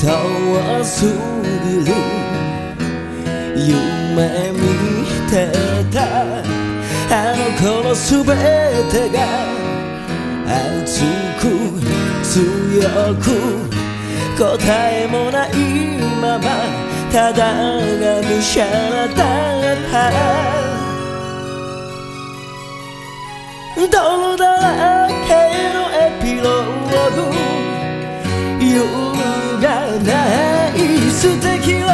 遠すぎる。夢見てた。あの頃すべてが熱く強く答えもないままただがむしゃらだった泥だらけのエピローグ。揺るがない素敵は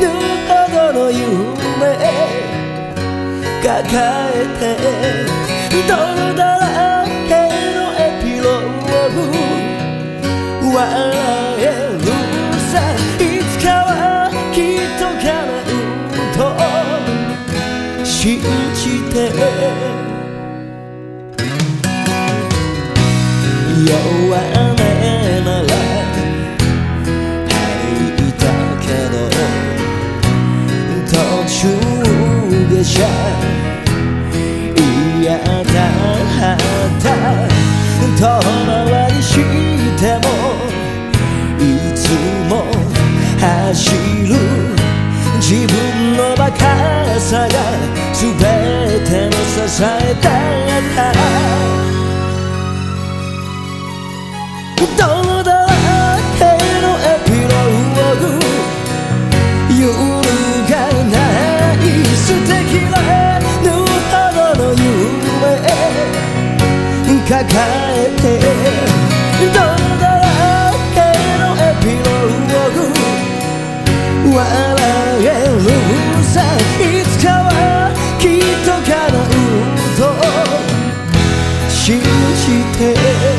るほどの夢抱えて泥だらけのエピローグ笑えるさいつかはきっと叶うと信じて。弱下車嫌だった遠回りしてもいつも走る自分のバカさが全ての支えだった泥だ？して